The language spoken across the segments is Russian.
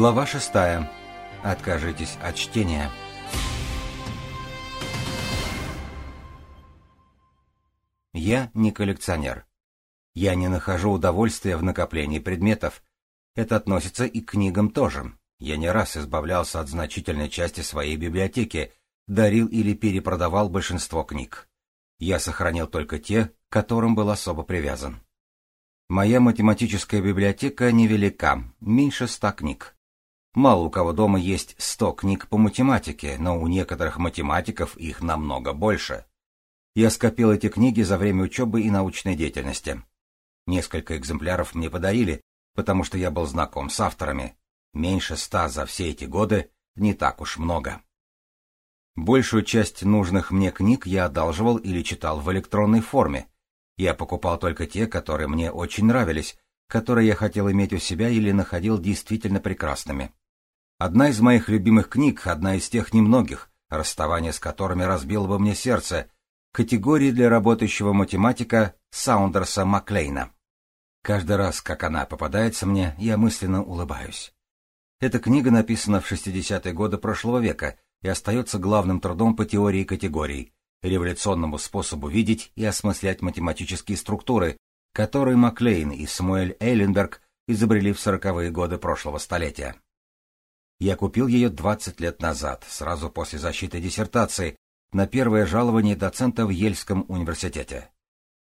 Глава шестая. Откажитесь от чтения. Я не коллекционер. Я не нахожу удовольствия в накоплении предметов. Это относится и к книгам тоже. Я не раз избавлялся от значительной части своей библиотеки, дарил или перепродавал большинство книг. Я сохранил только те, к которым был особо привязан. Моя математическая библиотека невелика, меньше ста книг. Мало у кого дома есть сто книг по математике, но у некоторых математиков их намного больше. Я скопил эти книги за время учебы и научной деятельности. Несколько экземпляров мне подарили, потому что я был знаком с авторами. Меньше ста за все эти годы не так уж много. Большую часть нужных мне книг я одалживал или читал в электронной форме, я покупал только те, которые мне очень нравились, которые я хотел иметь у себя или находил действительно прекрасными. Одна из моих любимых книг, одна из тех немногих, расставание с которыми разбило бы мне сердце, категории для работающего математика Саундерса Маклейна. Каждый раз, как она попадается мне, я мысленно улыбаюсь. Эта книга написана в 60-е годы прошлого века и остается главным трудом по теории категорий, революционному способу видеть и осмыслять математические структуры, которые Маклейн и Самуэль Эйленберг изобрели в сороковые годы прошлого столетия. Я купил ее 20 лет назад, сразу после защиты диссертации, на первое жалование доцента в Ельском университете.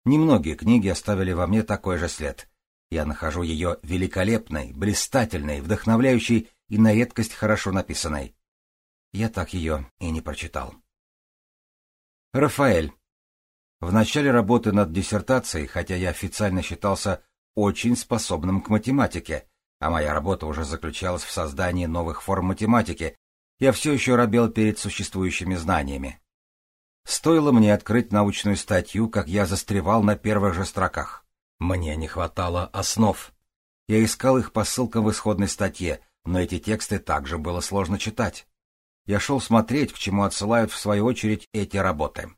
Немногие книги оставили во мне такой же след. Я нахожу ее великолепной, блистательной, вдохновляющей и на редкость хорошо написанной. Я так ее и не прочитал. Рафаэль. В начале работы над диссертацией, хотя я официально считался очень способным к математике, а моя работа уже заключалась в создании новых форм математики, я все еще робел перед существующими знаниями. Стоило мне открыть научную статью, как я застревал на первых же строках. Мне не хватало основ. Я искал их по ссылкам в исходной статье, но эти тексты также было сложно читать я шел смотреть, к чему отсылают в свою очередь эти работы.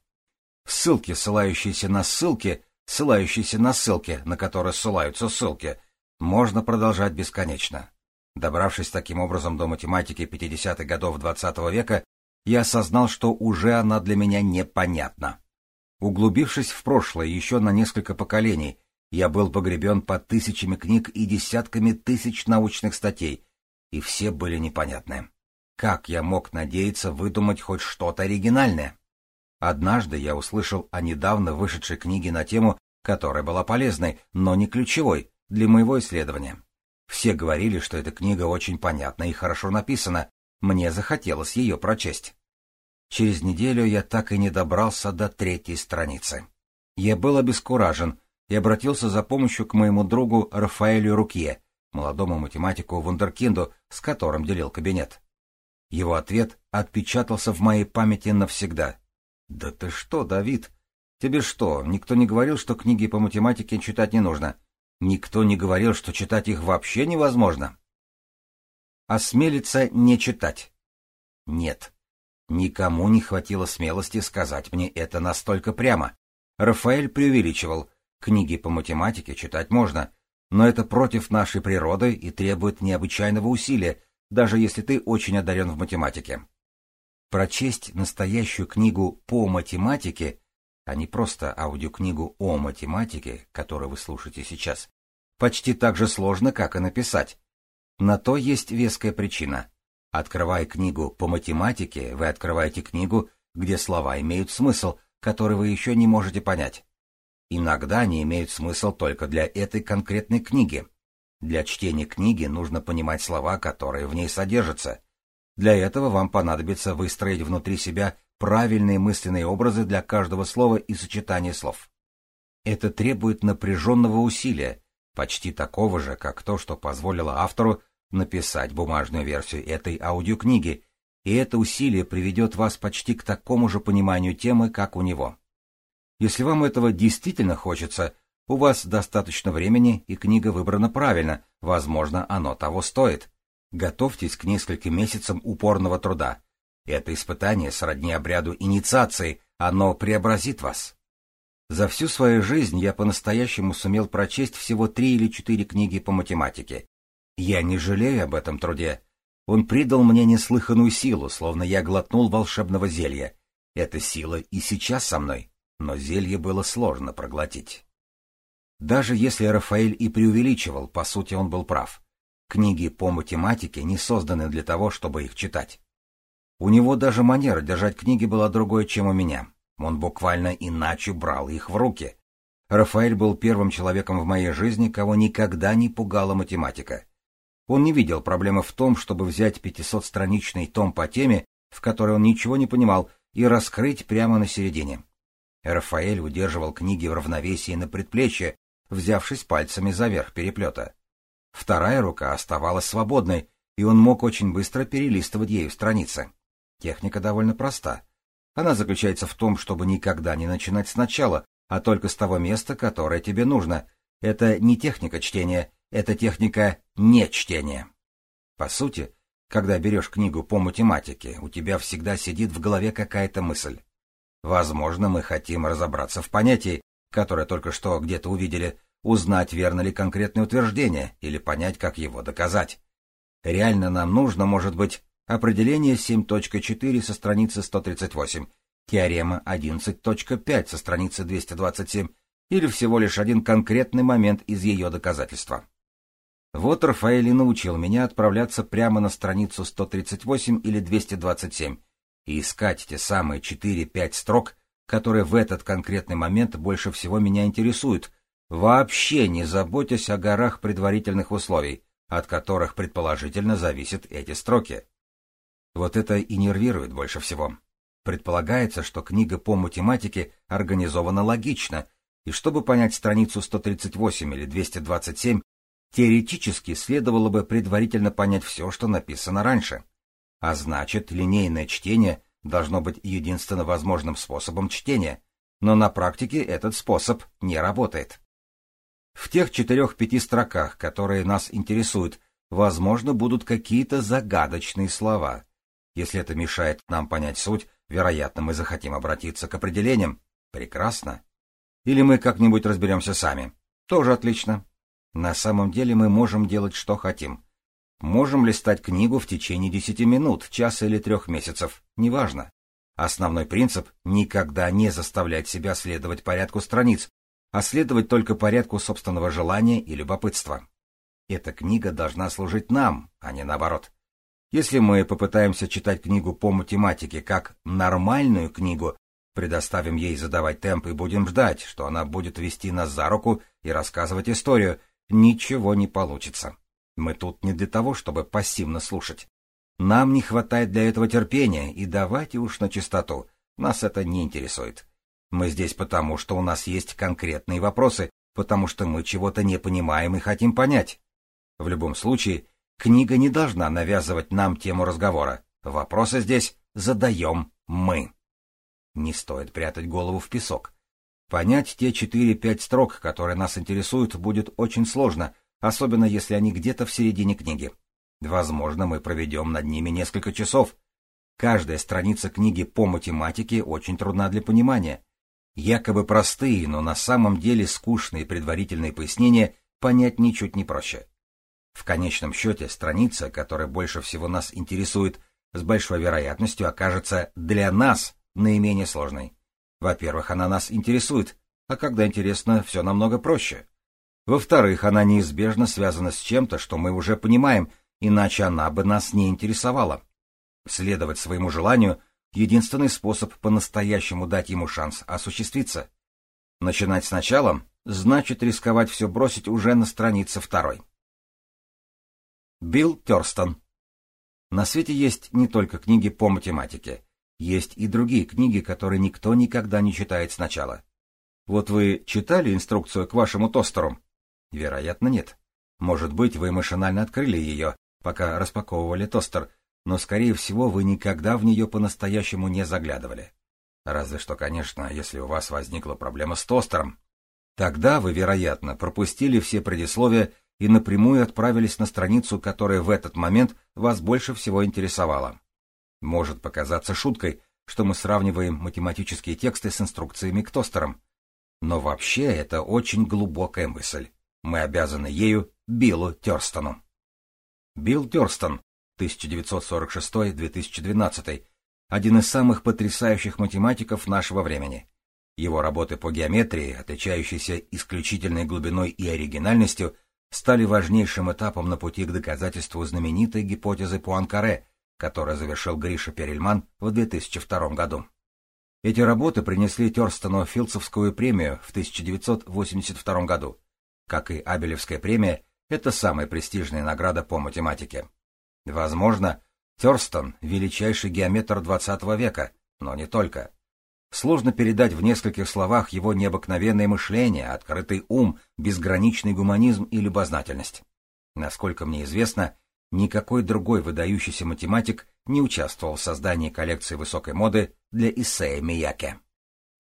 Ссылки, ссылающиеся на ссылки, ссылающиеся на ссылки, на которые ссылаются ссылки, можно продолжать бесконечно. Добравшись таким образом до математики 50-х годов XX -го века, я осознал, что уже она для меня непонятна. Углубившись в прошлое еще на несколько поколений, я был погребен под тысячами книг и десятками тысяч научных статей, и все были непонятны. Как я мог надеяться выдумать хоть что-то оригинальное? Однажды я услышал о недавно вышедшей книге на тему, которая была полезной, но не ключевой для моего исследования. Все говорили, что эта книга очень понятна и хорошо написана, мне захотелось ее прочесть. Через неделю я так и не добрался до третьей страницы. Я был обескуражен и обратился за помощью к моему другу Рафаэлю Рукье, молодому математику Вундеркинду, с которым делил кабинет. Его ответ отпечатался в моей памяти навсегда. «Да ты что, Давид? Тебе что, никто не говорил, что книги по математике читать не нужно? Никто не говорил, что читать их вообще невозможно?» Осмелиться не читать. Нет. Никому не хватило смелости сказать мне это настолько прямо. Рафаэль преувеличивал. Книги по математике читать можно, но это против нашей природы и требует необычайного усилия, даже если ты очень одарен в математике. Прочесть настоящую книгу по математике, а не просто аудиокнигу о математике, которую вы слушаете сейчас, почти так же сложно, как и написать. На то есть веская причина. Открывая книгу по математике, вы открываете книгу, где слова имеют смысл, который вы еще не можете понять. Иногда они имеют смысл только для этой конкретной книги. Для чтения книги нужно понимать слова, которые в ней содержатся. Для этого вам понадобится выстроить внутри себя правильные мысленные образы для каждого слова и сочетания слов. Это требует напряженного усилия, почти такого же, как то, что позволило автору написать бумажную версию этой аудиокниги, и это усилие приведет вас почти к такому же пониманию темы, как у него. Если вам этого действительно хочется, у вас достаточно времени, и книга выбрана правильно, возможно, оно того стоит. Готовьтесь к нескольким месяцам упорного труда. Это испытание сродни обряду инициации, оно преобразит вас. За всю свою жизнь я по-настоящему сумел прочесть всего три или четыре книги по математике. Я не жалею об этом труде. Он придал мне неслыханную силу, словно я глотнул волшебного зелья. Эта сила и сейчас со мной, но зелье было сложно проглотить. Даже если Рафаэль и преувеличивал, по сути он был прав. Книги по математике не созданы для того, чтобы их читать. У него даже манера держать книги была другой, чем у меня. Он буквально иначе брал их в руки. Рафаэль был первым человеком в моей жизни, кого никогда не пугала математика. Он не видел проблемы в том, чтобы взять 500-страничный том по теме, в которой он ничего не понимал, и раскрыть прямо на середине. Рафаэль удерживал книги в равновесии на предплечье, взявшись пальцами за верх переплета. Вторая рука оставалась свободной, и он мог очень быстро перелистывать ею страницы. Техника довольно проста. Она заключается в том, чтобы никогда не начинать сначала, а только с того места, которое тебе нужно. Это не техника чтения, это техника нечтения. По сути, когда берешь книгу по математике, у тебя всегда сидит в голове какая-то мысль. Возможно, мы хотим разобраться в понятии, которое только что где-то увидели, узнать, верно ли конкретное утверждение, или понять, как его доказать. Реально нам нужно, может быть, определение 7.4 со страницы 138, теорема 11.5 со страницы 227, или всего лишь один конкретный момент из ее доказательства. Вот Рафаэль и научил меня отправляться прямо на страницу 138 или 227 и искать те самые 4-5 строк, которые в этот конкретный момент больше всего меня интересуют, вообще не заботясь о горах предварительных условий, от которых предположительно зависят эти строки. Вот это и нервирует больше всего. Предполагается, что книга по математике организована логично, и чтобы понять страницу 138 или 227, теоретически следовало бы предварительно понять все, что написано раньше. А значит, линейное чтение должно быть единственно возможным способом чтения, но на практике этот способ не работает. В тех четырех-пяти строках, которые нас интересуют, возможно, будут какие-то загадочные слова. Если это мешает нам понять суть, вероятно, мы захотим обратиться к определениям. Прекрасно. Или мы как-нибудь разберемся сами. Тоже отлично. На самом деле мы можем делать, что хотим. Можем листать книгу в течение десяти минут, часа или трех месяцев, неважно. Основной принцип — никогда не заставлять себя следовать порядку страниц, а следовать только порядку собственного желания и любопытства. Эта книга должна служить нам, а не наоборот. Если мы попытаемся читать книгу по математике как нормальную книгу, предоставим ей задавать темп и будем ждать, что она будет вести нас за руку и рассказывать историю, ничего не получится. Мы тут не для того, чтобы пассивно слушать. Нам не хватает для этого терпения, и давайте уж на чистоту, нас это не интересует. Мы здесь потому, что у нас есть конкретные вопросы, потому что мы чего-то не понимаем и хотим понять. В любом случае, книга не должна навязывать нам тему разговора. Вопросы здесь задаем мы. Не стоит прятать голову в песок. Понять те четыре-пять строк, которые нас интересуют, будет очень сложно, особенно если они где-то в середине книги. Возможно, мы проведем над ними несколько часов. Каждая страница книги по математике очень трудна для понимания. Якобы простые, но на самом деле скучные предварительные пояснения понять ничуть не проще. В конечном счете, страница, которая больше всего нас интересует, с большой вероятностью окажется для нас наименее сложной. Во-первых, она нас интересует, а когда интересно, все намного проще. Во-вторых, она неизбежно связана с чем-то, что мы уже понимаем, иначе она бы нас не интересовала. Следовать своему желанию — единственный способ по-настоящему дать ему шанс осуществиться. Начинать сначала — значит рисковать все бросить уже на странице второй. Билл Терстон На свете есть не только книги по математике. Есть и другие книги, которые никто никогда не читает сначала. Вот вы читали инструкцию к вашему тостеру? Вероятно, нет. Может быть, вы машинально открыли ее, пока распаковывали тостер, но, скорее всего, вы никогда в нее по-настоящему не заглядывали. Разве что, конечно, если у вас возникла проблема с тостером. Тогда вы, вероятно, пропустили все предисловия и напрямую отправились на страницу, которая в этот момент вас больше всего интересовала. Может показаться шуткой, что мы сравниваем математические тексты с инструкциями к тостерам. Но вообще это очень глубокая мысль. Мы обязаны ею Биллу Терстону. Билл Тёрстон, 1946-2012, один из самых потрясающих математиков нашего времени. Его работы по геометрии, отличающиеся исключительной глубиной и оригинальностью, стали важнейшим этапом на пути к доказательству знаменитой гипотезы Пуанкаре, которую завершил Гриша Перельман в 2002 году. Эти работы принесли Терстону Филдсовскую премию в 1982 году. Как и Абелевская премия, это самая престижная награда по математике. Возможно, Терстон — величайший геометр XX века, но не только. Сложно передать в нескольких словах его необыкновенное мышление, открытый ум, безграничный гуманизм и любознательность. Насколько мне известно, никакой другой выдающийся математик не участвовал в создании коллекции высокой моды для Исея Мияке.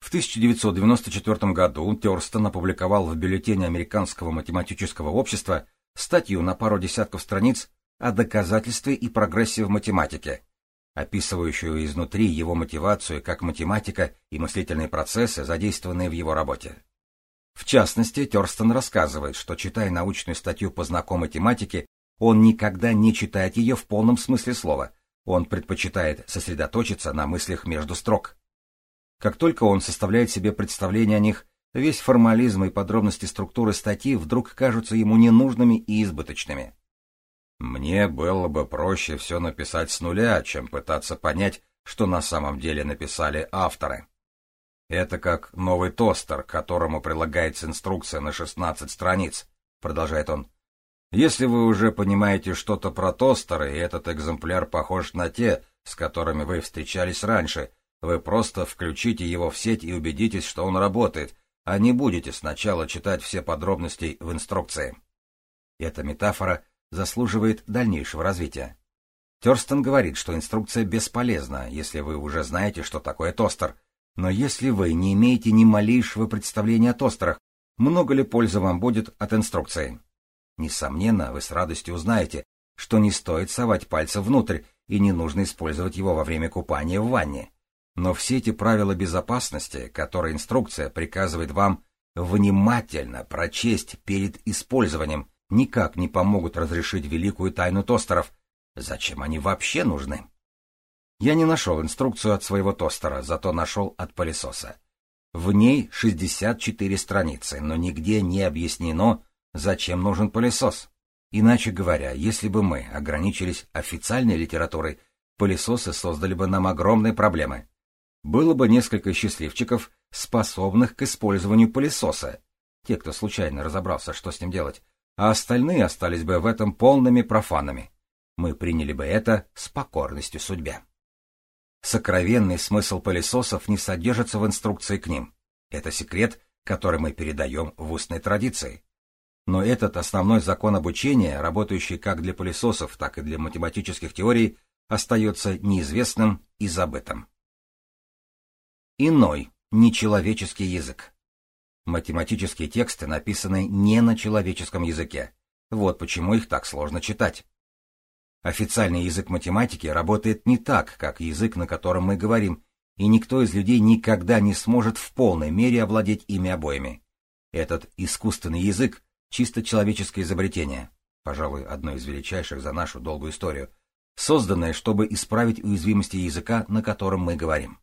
В 1994 году Терстон опубликовал в бюллетене Американского математического общества статью на пару десятков страниц о доказательстве и прогрессе в математике, описывающую изнутри его мотивацию как математика и мыслительные процессы, задействованные в его работе. В частности, Терстон рассказывает, что, читая научную статью по знакомой тематике, он никогда не читает ее в полном смысле слова, он предпочитает сосредоточиться на мыслях между строк. Как только он составляет себе представление о них, весь формализм и подробности структуры статьи вдруг кажутся ему ненужными и избыточными. Мне было бы проще все написать с нуля, чем пытаться понять, что на самом деле написали авторы. Это как новый тостер, к которому прилагается инструкция на 16 страниц, продолжает он. Если вы уже понимаете что-то про тостеры, и этот экземпляр похож на те, с которыми вы встречались раньше, вы просто включите его в сеть и убедитесь, что он работает, а не будете сначала читать все подробности в инструкции. Эта метафора заслуживает дальнейшего развития. Терстон говорит, что инструкция бесполезна, если вы уже знаете, что такое тостер. Но если вы не имеете ни малейшего представления о тостерах, много ли пользы вам будет от инструкции? Несомненно, вы с радостью узнаете, что не стоит совать пальцы внутрь и не нужно использовать его во время купания в ванне. Но все эти правила безопасности, которые инструкция приказывает вам внимательно прочесть перед использованием, никак не помогут разрешить великую тайну тостеров. Зачем они вообще нужны? Я не нашел инструкцию от своего тостера, зато нашел от пылесоса. В ней 64 страницы, но нигде не объяснено, зачем нужен пылесос. Иначе говоря, если бы мы ограничились официальной литературой, пылесосы создали бы нам огромные проблемы. Было бы несколько счастливчиков, способных к использованию пылесоса. Те, кто случайно разобрался, что с ним делать, а остальные остались бы в этом полными профанами. Мы приняли бы это с покорностью судьбе. Сокровенный смысл пылесосов не содержится в инструкции к ним. Это секрет, который мы передаем в устной традиции. Но этот основной закон обучения, работающий как для пылесосов, так и для математических теорий, остается неизвестным и забытым. Иной, нечеловеческий язык. Математические тексты написаны не на человеческом языке. Вот почему их так сложно читать. Официальный язык математики работает не так, как язык, на котором мы говорим, и никто из людей никогда не сможет в полной мере овладеть ими обоими. Этот искусственный язык — чисто человеческое изобретение, пожалуй, одно из величайших за нашу долгую историю, созданное, чтобы исправить уязвимости языка, на котором мы говорим.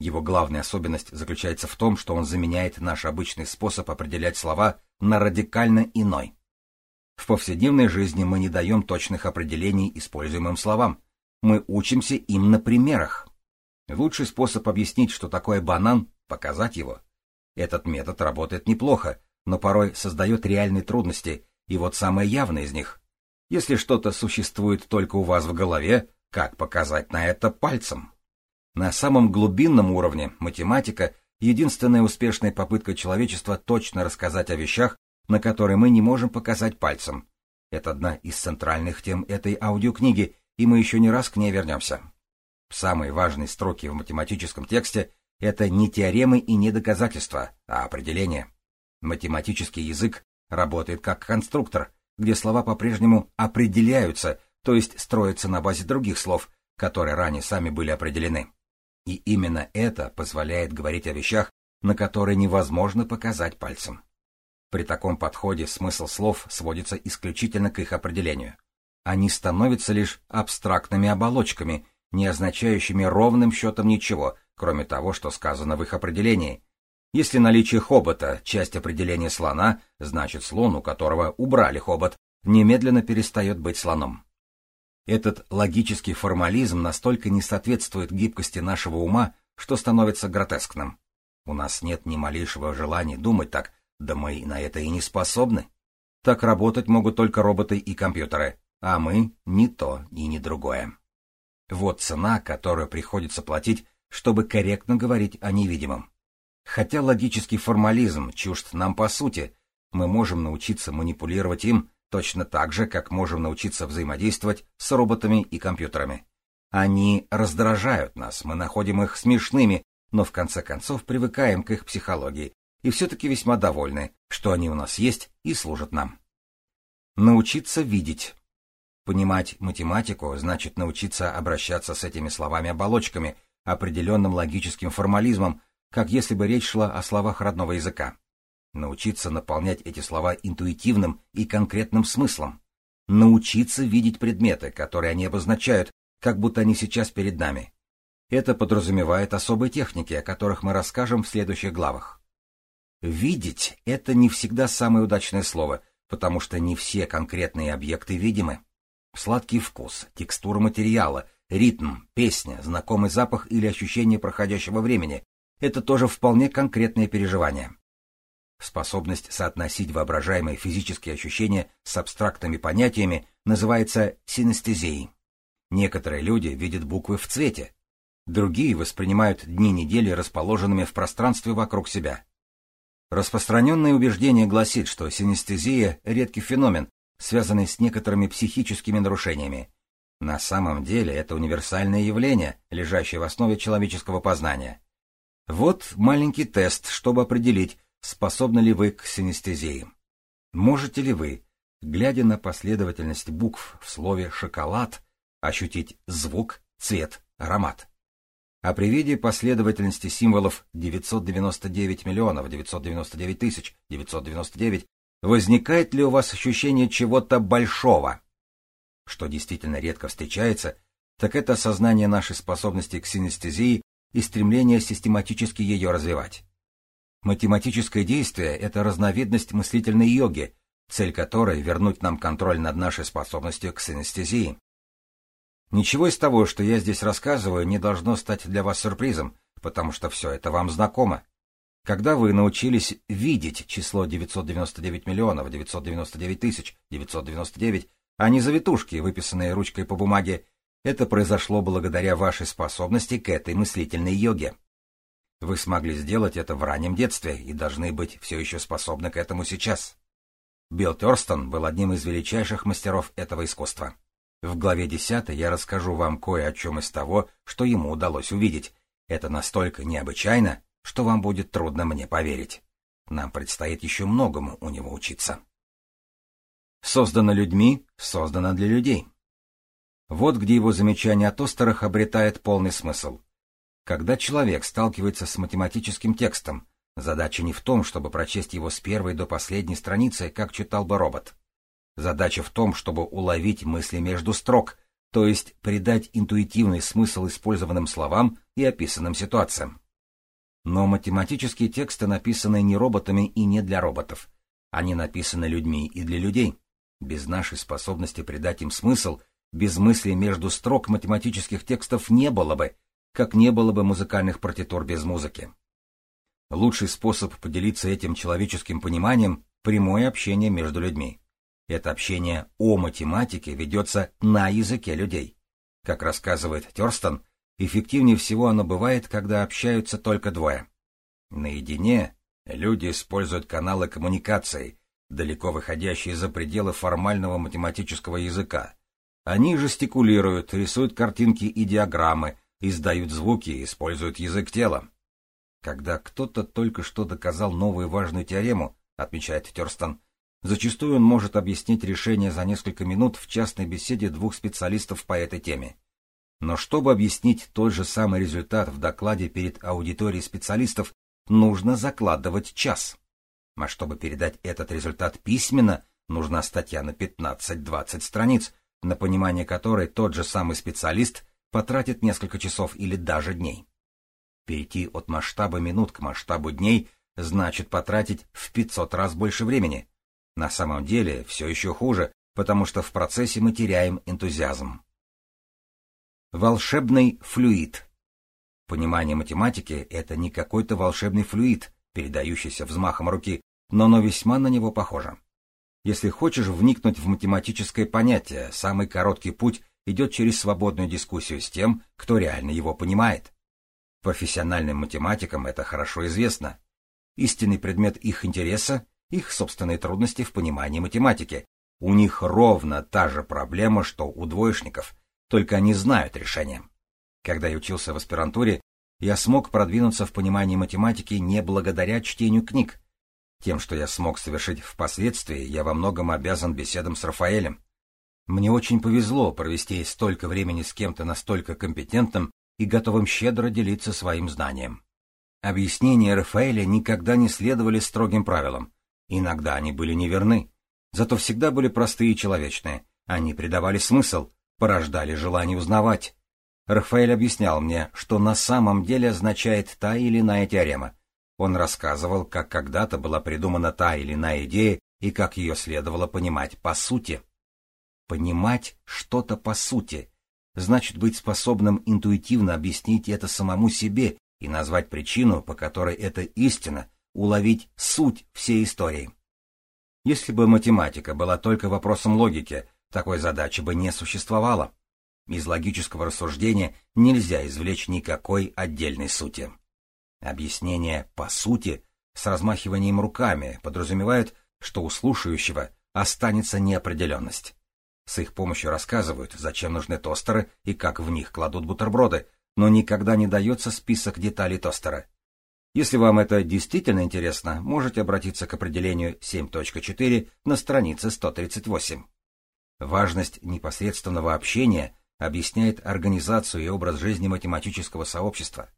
Его главная особенность заключается в том, что он заменяет наш обычный способ определять слова на радикально иной. В повседневной жизни мы не даем точных определений используемым словам. Мы учимся им на примерах. Лучший способ объяснить, что такое банан, показать его. Этот метод работает неплохо, но порой создает реальные трудности, и вот самое явное из них. Если что-то существует только у вас в голове, как показать на это пальцем? На самом глубинном уровне математика — единственная успешная попытка человечества точно рассказать о вещах, на которые мы не можем показать пальцем. Это одна из центральных тем этой аудиокниги, и мы еще не раз к ней вернемся. Самые важные строки в математическом тексте — это не теоремы и не доказательства, а определения. Математический язык работает как конструктор, где слова по-прежнему определяются, то есть строятся на базе других слов, которые ранее сами были определены. И именно это позволяет говорить о вещах, на которые невозможно показать пальцем. При таком подходе смысл слов сводится исключительно к их определению. они становятся лишь абстрактными оболочками, не означающими ровным счетом ничего, кроме того, что сказано в их определении. Если наличие хобота — часть определения слона, значит слон, у которого убрали хобот, немедленно перестает быть слоном. Этот логический формализм настолько не соответствует гибкости нашего ума, что становится гротескным. У нас нет ни малейшего желания думать так, да мы на это и не способны. Так работать могут только роботы и компьютеры, а мы ни то и ни другое. Вот цена, которую приходится платить, чтобы корректно говорить о невидимом. Хотя логический формализм чужд нам по сути, мы можем научиться манипулировать им точно так же, как можем научиться взаимодействовать с роботами и компьютерами. Они раздражают нас, мы находим их смешными, но в конце концов привыкаем к их психологии и все-таки весьма довольны, что они у нас есть и служат нам. Научиться видеть. Понимать математику значит научиться обращаться с этими словами-оболочками, определенным логическим формализмом, как если бы речь шла о словах родного языка. Научиться наполнять эти слова интуитивным и конкретным смыслом. Научиться видеть предметы, которые они обозначают, как будто они сейчас перед нами. Это подразумевает особые техники, о которых мы расскажем в следующих главах. Видеть — это не всегда самое удачное слово, потому что не все конкретные объекты видимы. Сладкий вкус, текстура материала, ритм, песня, знакомый запах или ощущение проходящего времени — это тоже вполне конкретные переживания. Способность соотносить воображаемые физические ощущения с абстрактными понятиями называется синестезией. Некоторые люди видят буквы в цвете, другие воспринимают дни недели расположенными в пространстве вокруг себя. Распространенное убеждение гласит, что синестезия – редкий феномен, связанный с некоторыми психическими нарушениями. На самом деле это универсальное явление, лежащее в основе человеческого познания. Вот маленький тест, чтобы определить, способны ли вы к синестезии. Можете ли вы, глядя на последовательность букв в слове «шоколад», ощутить звук, цвет, аромат? А при виде последовательности символов 999 миллионов 999 тысяч 999 возникает ли у вас ощущение чего-то большого? Что действительно редко встречается, так это осознание нашей способности к синестезии и стремление систематически ее развивать. Математическое действие — это разновидность мыслительной йоги, цель которой — вернуть нам контроль над нашей способностью к синестезии. Ничего из того, что я здесь рассказываю, не должно стать для вас сюрпризом, потому что все это вам знакомо. Когда вы научились видеть число 999 миллионов 999 тысяч 999, а не завитушки, выписанные ручкой по бумаге, это произошло благодаря вашей способности к этой мыслительной йоге. Вы смогли сделать это в раннем детстве и должны быть все еще способны к этому сейчас. Билл Терстон был одним из величайших мастеров этого искусства. В главе 10 я расскажу вам кое о чем из того, что ему удалось увидеть. Это настолько необычайно, что вам будет трудно мне поверить. Нам предстоит еще многому у него учиться. Создано людьми, создано для людей. Вот где его замечание о тостерах обретает полный смысл. Когда человек сталкивается с математическим текстом, задача не в том, чтобы прочесть его с первой до последней страницы, как читал бы робот. Задача в том, чтобы уловить мысли между строк, то есть придать интуитивный смысл использованным словам и описанным ситуациям. Но математические тексты написаны не роботами и не для роботов. Они написаны людьми и для людей. Без нашей способности придать им смысл, без мысли между строк математических текстов не было бы, как не было бы музыкальных партитур без музыки. Лучший способ поделиться этим человеческим пониманием – прямое общение между людьми. Это общение о математике ведется на языке людей. Как рассказывает Терстон, эффективнее всего оно бывает, когда общаются только двое. Наедине люди используют каналы коммуникации, далеко выходящие за пределы формального математического языка. Они жестикулируют, рисуют картинки и диаграммы, издают звуки и используют язык тела. Когда кто-то только что доказал новую важную теорему, отмечает Терстон, зачастую он может объяснить решение за несколько минут в частной беседе двух специалистов по этой теме. Но чтобы объяснить тот же самый результат в докладе перед аудиторией специалистов, нужно закладывать час. А чтобы передать этот результат письменно, нужна статья на 15-20 страниц, на понимание которой тот же самый специалист потратит несколько часов или даже дней. Перейти от масштаба минут к масштабу дней значит потратить в 500 раз больше времени. На самом деле все еще хуже, потому что в процессе мы теряем энтузиазм. Волшебный флюид. Понимание математики — это не какой-то волшебный флюид, передающийся взмахом руки, но оно весьма на него похоже. Если хочешь вникнуть в математическое понятие, самый короткий путь идет через свободную дискуссию с тем, кто реально его понимает. Профессиональным математикам это хорошо известно. Истинный предмет их интереса — их собственные трудности в понимании математики. У них ровно та же проблема, что у двоечников, только они знают решение. Когда я учился в аспирантуре, я смог продвинуться в понимании математики не благодаря чтению книг. Тем, что я смог совершить впоследствии, я во многом обязан беседам с Рафаэлем. Мне очень повезло провести столько времени с кем-то настолько компетентным и готовым щедро делиться своим знанием. Объяснения Рафаэля никогда не следовали строгим правилам. Иногда они были неверны, зато всегда были простые и человечные. Они придавали смысл, порождали желание узнавать. Рафаэль объяснял мне, что на самом деле означает та или иная теорема. Он рассказывал, как когда-то была придумана та или иная идея и как ее следовало понимать по сути. Понимать что-то по сути значит быть способным интуитивно объяснить это самому себе и назвать причину, по которой это истина, уловить суть всей истории. Если бы математика была только вопросом логики, такой задачи бы не существовало. Из логического рассуждения нельзя извлечь никакой отдельной сути. Объяснение «по сути» с размахиванием руками подразумевает, что у слушающего останется неопределенность. С их помощью рассказывают, зачем нужны тостеры и как в них кладут бутерброды, но никогда не дается список деталей тостера. Если вам это действительно интересно, можете обратиться к определению 7.4 на странице 138. Важность непосредственного общения объясняет организацию и образ жизни математического сообщества.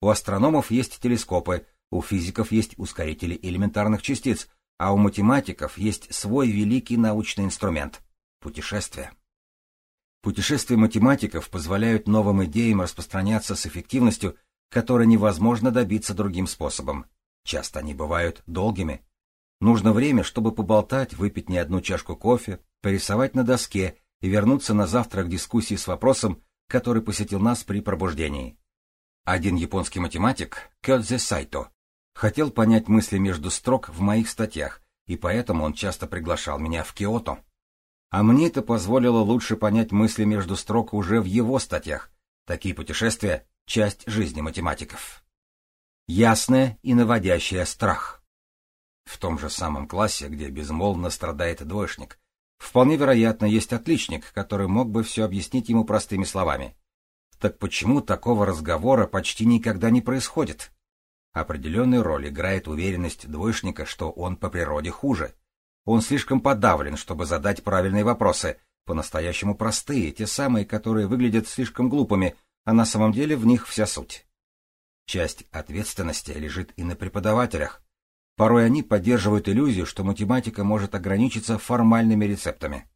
У астрономов есть телескопы, у физиков есть ускорители элементарных частиц, а у математиков есть свой великий научный инструмент — путешествия. Путешествия математиков позволяют новым идеям распространяться с эффективностью, которой невозможно добиться другим способом. Часто они бывают долгими. Нужно время, чтобы поболтать, выпить не одну чашку кофе, порисовать на доске и вернуться на завтра к дискуссии с вопросом, который посетил нас при пробуждении. Один японский математик, Кёдзе Сайто, хотел понять мысли между строк в моих статьях, и поэтому он часто приглашал меня в Киото. А мне это позволило лучше понять мысли между строк уже в его статьях. Такие путешествия — часть жизни математиков. Ясное и наводящее страх. В том же самом классе, где безмолвно страдает двоечник, Вполне вероятно, есть отличник, который мог бы все объяснить ему простыми словами. Так почему такого разговора почти никогда не происходит? Определенную роль играет уверенность двоечника, что он по природе хуже. Он слишком подавлен, чтобы задать правильные вопросы, по-настоящему простые, те самые, которые выглядят слишком глупыми, а на самом деле в них вся суть. Часть ответственности лежит и на преподавателях, Порой они поддерживают иллюзию, что математика может ограничиться формальными рецептами.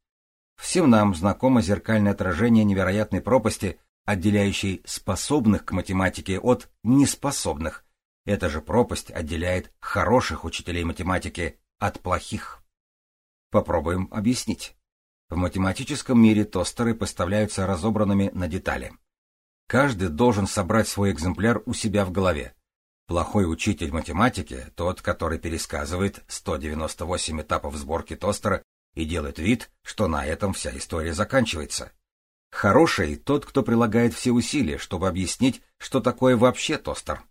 Всем нам знакомо зеркальное отражение невероятной пропасти, отделяющей способных к математике от неспособных. Эта же пропасть отделяет хороших учителей математики от плохих. Попробуем объяснить. В математическом мире тостеры поставляются разобранными на детали. Каждый должен собрать свой экземпляр у себя в голове. Плохой учитель математики — тот, который пересказывает 198 этапов сборки тостера и делает вид, что на этом вся история заканчивается. Хороший — тот, кто прилагает все усилия, чтобы объяснить, что такое вообще тостер.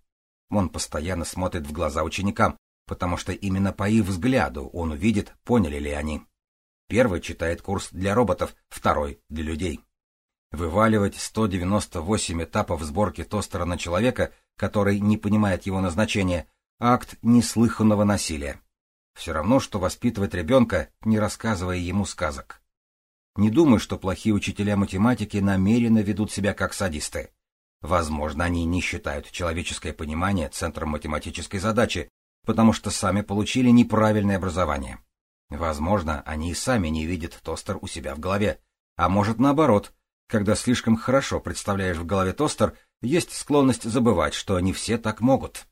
Он постоянно смотрит в глаза ученикам, потому что именно по их взгляду он увидит, поняли ли они. Первый читает курс для роботов, второй — для людей. Вываливать 198 этапов сборки тостера на человека — который не понимает его назначения, акт неслыханного насилия. Все равно, что воспитывать ребенка, не рассказывая ему сказок. Не думай, что плохие учителя математики намеренно ведут себя как садисты. Возможно, они не считают человеческое понимание центром математической задачи, потому что сами получили неправильное образование. Возможно, они и сами не видят тостер у себя в голове, А может наоборот, когда слишком хорошо представляешь в голове тостер, есть склонность забывать, что не все так могут.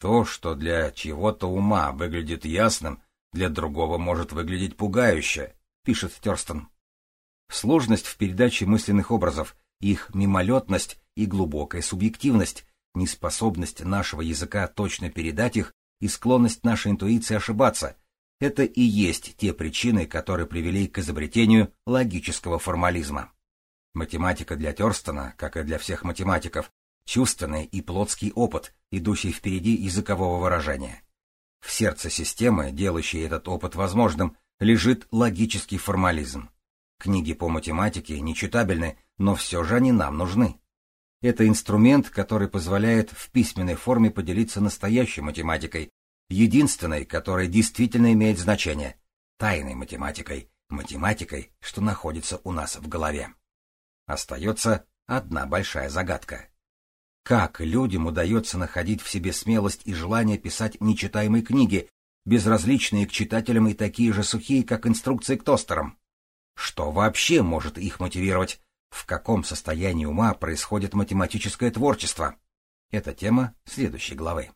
То, что для чего-то ума выглядит ясным, для другого может выглядеть пугающе, пишет Терстон. Сложность в передаче мысленных образов, их мимолетность и глубокая субъективность, неспособность нашего языка точно передать их и склонность нашей интуиции ошибаться — это и есть те причины, которые привели к изобретению логического формализма. Математика для Терстона, как и для всех математиков, чувственный и плотский опыт, идущий впереди языкового выражения. В сердце системы, делающей этот опыт возможным, лежит логический формализм. Книги по математике нечитабельны, но все же они нам нужны. Это инструмент, который позволяет в письменной форме поделиться настоящей математикой, единственной, которая действительно имеет значение, тайной математикой, математикой, что находится у нас в голове. Остается одна большая загадка. Как людям удается находить в себе смелость и желание писать нечитаемые книги, безразличные к читателям и такие же сухие, как инструкции к тостерам? Что вообще может их мотивировать? В каком состоянии ума происходит математическое творчество? Это тема следующей главы.